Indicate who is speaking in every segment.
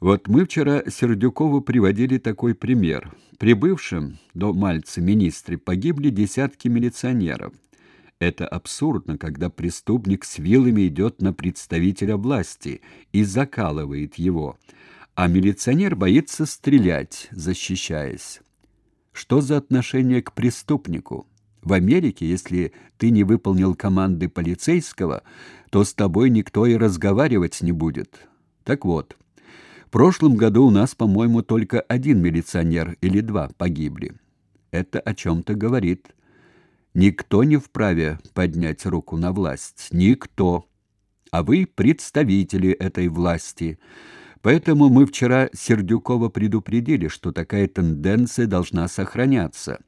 Speaker 1: Вот мы вчера Сердюкову приводили такой пример. Прибывшим до Мальца министре погибли десятки милиционеров. Это абсурдно, когда преступник с вилами идет на представителя власти и закалывает его, а милиционер боится стрелять, защищаясь. Что за отношение к преступнику? В Америке, если ты не выполнил команды полицейского, то с тобой никто и разговаривать не будет. Так вот, в прошлом году у нас, по-моему, только один милиционер или два погибли. Это о чем-то говорит. Никто не вправе поднять руку на власть. Никто. А вы представители этой власти. Поэтому мы вчера Сердюкова предупредили, что такая тенденция должна сохраняться.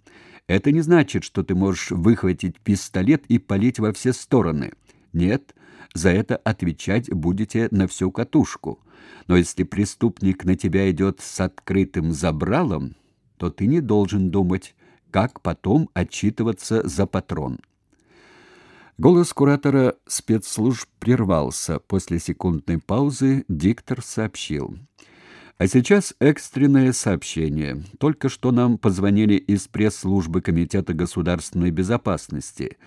Speaker 1: Это не значит, что ты можешь выхватить пистолет и палить во все стороны. Нет, за это отвечать будете на всю катушку. Но если преступник на тебя идет с открытым забралом, то ты не должен думать, как потом отчитываться за патрон. Голос куратора спецслужб прервался. После секундной паузы диктор сообщил: а сейчас экстренное сообщение. Только что нам позвонили из пресс-службы Комитета государственной безопасности.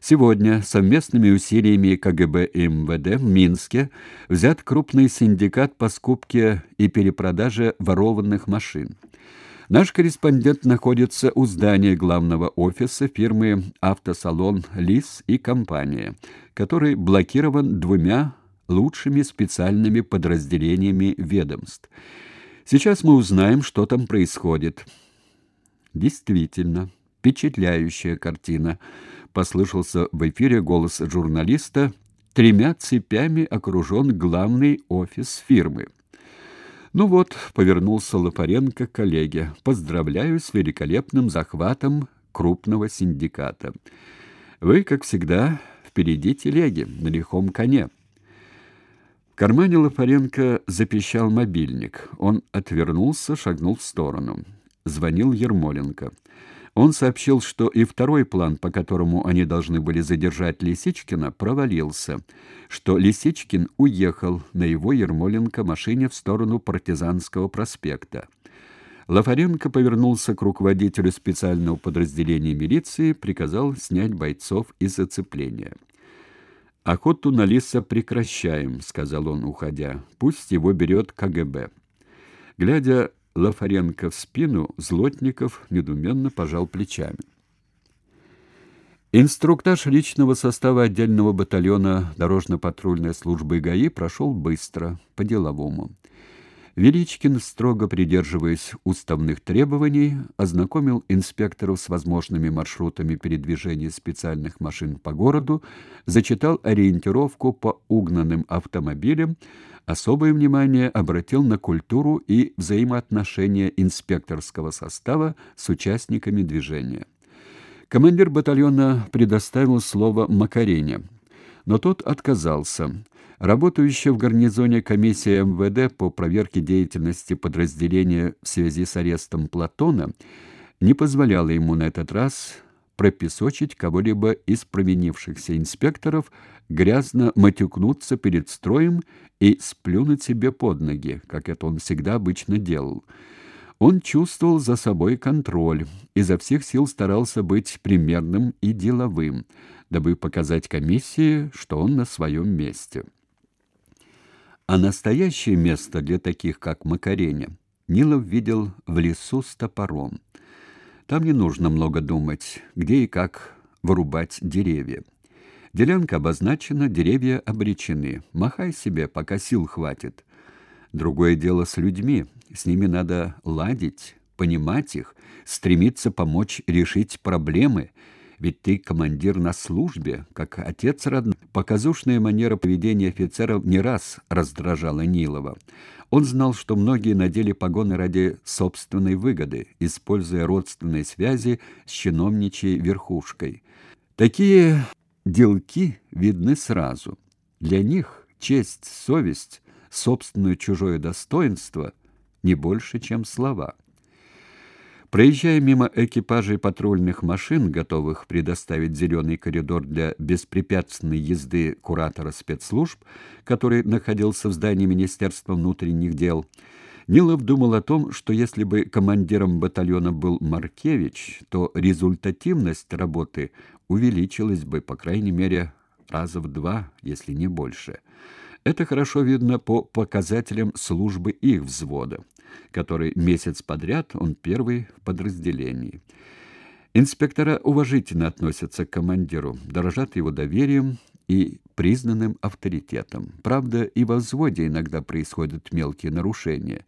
Speaker 1: Сегодня совместными усилиями КГБ и МВД в Минске взят крупный синдикат по скупке и перепродаже ворованных машин. Наш корреспондент находится у здания главного офиса фирмы «Автосалон Лис» и компания, который блокирован двумя лучшими специальными подразделениями ведомств. Сейчас мы узнаем, что там происходит. Действительно, впечатляющая картина. Послышался в эфире голос журналиста. Тремя цепями окружен главный офис фирмы. Ну вот, повернулся Лопаренко к коллеге. Поздравляю с великолепным захватом крупного синдиката. Вы, как всегда, впереди телеги, на лихом коне кармане Лопаренко запищал мобильник. Он отвернулся, шагнул в сторону. Звонил Ермоленко. Он сообщил, что и второй план, по которому они должны были задержать Лисичкина, провалился, что Лисичкин уехал на его Ермоленко машине в сторону Партизанского проспекта. Лафаренко повернулся к руководителю специального подразделения милиции, приказал снять бойцов из оцепления. Охоту на лиса прекращаем, сказал он, уходя. Пусть его берет КГБ. Глядя Лафаренко в спину, Злотников недуменно пожал плечами. Инструктаж личного состава отдельного батальона дорожно-патрульной службы ГАИ прошел быстро, по-деловому. Величкин, строго придерживаясь уставных требований, ознакомил инспекторов с возможными маршрутами передвижения специальных машин по городу, зачитал ориентировку по угнанным автомобилям, особое внимание обратил на культуру и взаимоотношения инспекторского состава с участниками движения. Командир батальона предоставил слово Макарене, но тот отказался – Работающая в гарнизоне комиссия МВД по проверке деятельности подразделения в связи с арестом Платона не позволяла ему на этот раз пропесочить кого-либо из променившихся инспекторов, грязно матюкнуться перед строем и сплюнуть себе под ноги, как это он всегда обычно делал. Он чувствовал за собой контроль, изо всех сил старался быть примерным и деловым, дабы показать комиссии, что он на своем месте. А настоящее место для таких, как Макареня, Нилов видел в лесу с топором. Там не нужно много думать, где и как вырубать деревья. Делянка обозначена, деревья обречены. Махай себе, пока сил хватит. Другое дело с людьми. С ними надо ладить, понимать их, стремиться помочь решить проблемы – ведь ты командир на службе, как отец родной. Показушная манера поведения офицеров не раз раздражала Нилова. Он знал, что многие надели погоны ради собственной выгоды, используя родственные связи с чиновничьей верхушкой. Такие делки видны сразу. Для них честь, совесть, собственное чужое достоинство не больше, чем слова. Проезжая мимо экипажей патрульных машин, готовых предоставить зеленый коридор для беспрепятственной езды куратора спецслужб, который находился в здании Министерства внутренних дел, Нилов думал о том, что если бы командиром батальона был Маркевич, то результативность работы увеличилась бы, по крайней мере, раза в два, если не больше. Это хорошо видно по показателям службы их взвода который месяц подряд он первый в подразделении. Инспектора уважительно относятся к командиру, дорожат его доверием и признанным авторитетом. Правда, и во взводе иногда происходят мелкие нарушения,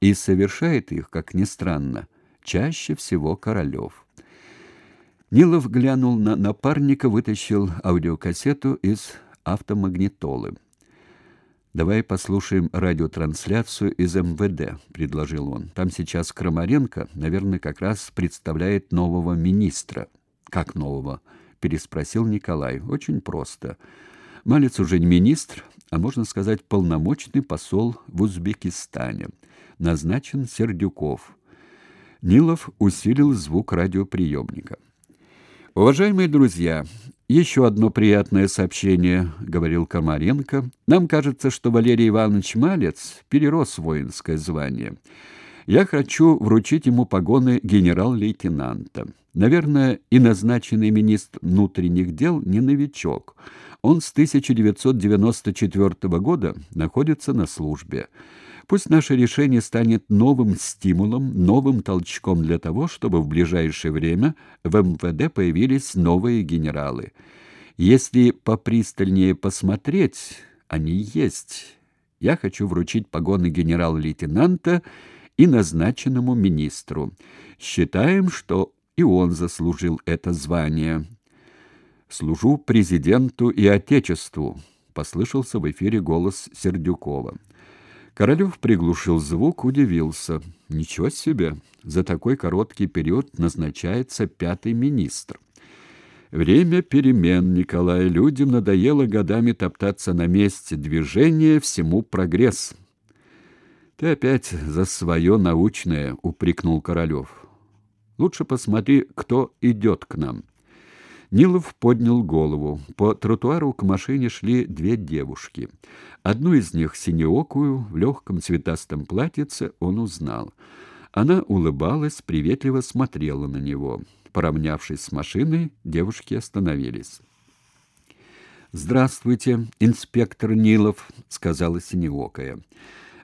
Speaker 1: и совершает их, как ни странно, чаще всего Королев. Нилов глянул на напарника, вытащил аудиокассету из автомагнитолы. Давай послушаем радиотрансляцию из МВД, предложил он. Там сейчас Крамаренко, наверное, как раз представляет нового министра. Как нового? переспросил Николай. Очень просто. Малец уже не министр, а можно сказать, полномочный посол в Узбекистане. Назначен Сердюков. Нилов усилил звук радиоприемника. Уважаемые друзья, еще одно приятное сообщение, говорил Комаренко. Нам кажется, что Валерий Иванович Малец перерос воинское звание. Я хочу вручить ему погоны генерал-лейтенанта. Наверное, и назначенный министр внутренних дел не новичок. Он с 1994 года находится на службе. Пусть наше решение станет новым стимулом, новым толчком для того, чтобы в ближайшее время в МВД появились новые генералы. Если попристальнее посмотреть, они есть. Я хочу вручить погоны генерал-лейтенанта и назначенному министру. Считаем, что и он заслужил это звание. Служу президенту и отечеству, послышался в эфире голос Сердюкова. Королев приглушил звук, удивился. Ничего себе, за такой короткий период назначается пятый министр. Время перемен, Николай. Людям надоело годами топтаться на месте. Движение всему прогресс. Ты опять за свое научное, упрекнул Королев. Лучше посмотри, кто идет к нам. Нилов поднял голову. По тротуару к машине шли две девушки. Одну из них, синеокую, в легком цветастом платьице, он узнал. Она улыбалась, приветливо смотрела на него. Поравнявшись с машиной, девушки остановились. «Здравствуйте, инспектор Нилов», — сказала синеокая.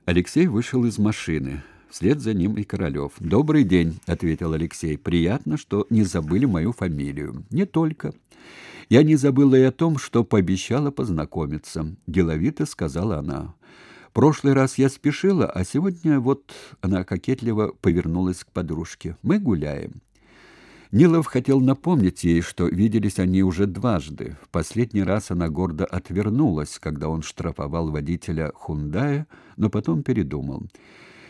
Speaker 1: Алексей вышел из машины. Вслед за ним и Королев. «Добрый день», — ответил Алексей. «Приятно, что не забыли мою фамилию». «Не только. Я не забыла и о том, что пообещала познакомиться», — деловито сказала она. «Прошлый раз я спешила, а сегодня вот...» — она кокетливо повернулась к подружке. «Мы гуляем». Нилов хотел напомнить ей, что виделись они уже дважды. В последний раз она гордо отвернулась, когда он штрафовал водителя «Хундая», но потом передумал.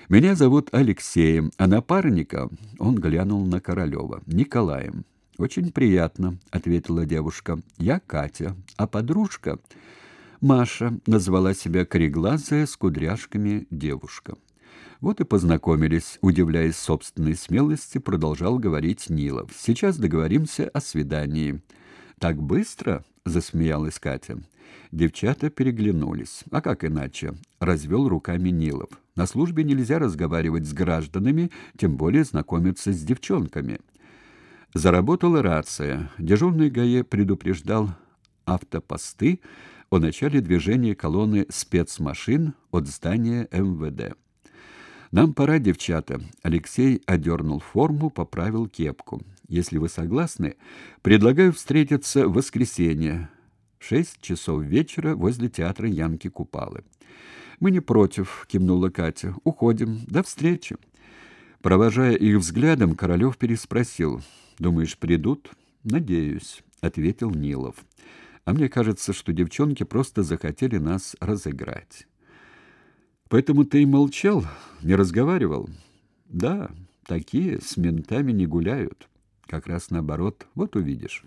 Speaker 1: Меня зовут Алексеем, а напарника, он глянул на Королева, Николаем. Очень приятно, ответила девушка. Я Катя, а подружка Маша назвала себя кореглазая с кудряшками девушка. Вот и познакомились, удивляясь собственной смелости, продолжал говорить Нилов. Сейчас договоримся о свидании. Так быстро, засмеялась Катя. Девчата переглянулись. А как иначе? развел руками Нилов. На службе нельзя разговаривать с гражданами, тем более знакомиться с девчонками. Заработала рация. Дежурный ГАЕ предупреждал автопосты о начале движения колонны спецмашин от здания МВД. Нам пора, девчата. Алексей одернул форму, поправил кепку. Если вы согласны, предлагаю встретиться в воскресенье в шесть часов вечера возле театра Янки Купалы. Мы не против, кивнула Катя. Уходим. До встречи. Провожая их взглядом, Королев переспросил: "Думаешь, придут?" "Надеюсь", ответил Нилов. "А мне кажется, что девчонки просто захотели нас разыграть". "Поэтому ты и молчал, не разговаривал?" "Да, такие с ментами не гуляют. Как раз наоборот. Вот увидишь".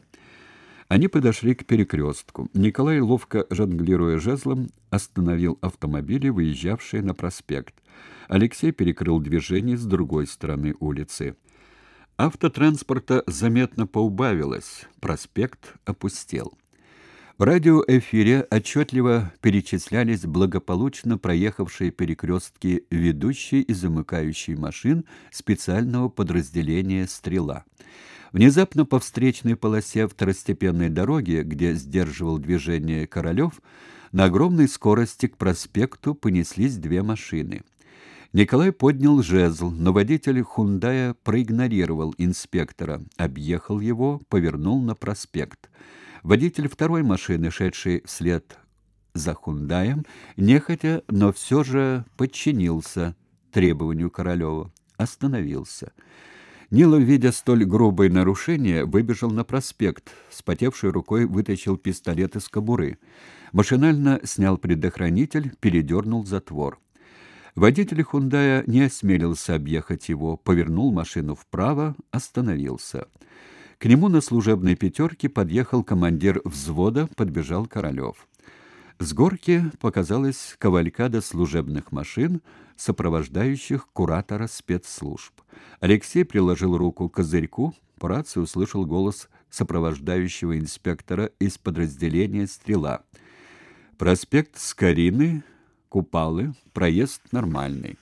Speaker 1: Они подошли к перекрестку. Николай, ловко жонглируя жезлом, остановил автомобили, выезжавшие на проспект. Алексей перекрыл движение с другой стороны улицы. Автотранспорта заметно поубавилось, проспект опустел. В радиоэфире отчетливо перечислялись благополучно проехавшие перекрестки ведущей и замыкающей машин специального подразделения «Стрела». Внезапно по встречной полосе второстепенной дороги, где сдерживал движение Королев, на огромной скорости к проспекту понеслись две машины. Николай поднял жезл, но водитель «Хундая» проигнорировал инспектора, объехал его, повернул на проспект. Водитель второй машины, шедший вслед за Хундаем, нехотя, но все же подчинился требованию Королева, остановился. Нилов, видя столь грубое нарушение, выбежал на проспект, спотевшей рукой вытащил пистолет из кобуры. Машинально снял предохранитель, передернул затвор. Водитель Хундая не осмелился объехать его, повернул машину вправо, остановился. К нему на служебной пятерке подъехал командир взвода, подбежал Королев. С горки показалась кавалькада служебных машин, сопровождающих куратора спецслужб. Алексей приложил руку к козырьку, по рации услышал голос сопровождающего инспектора из подразделения «Стрела». Проспект Скорины, Купалы, проезд нормальный.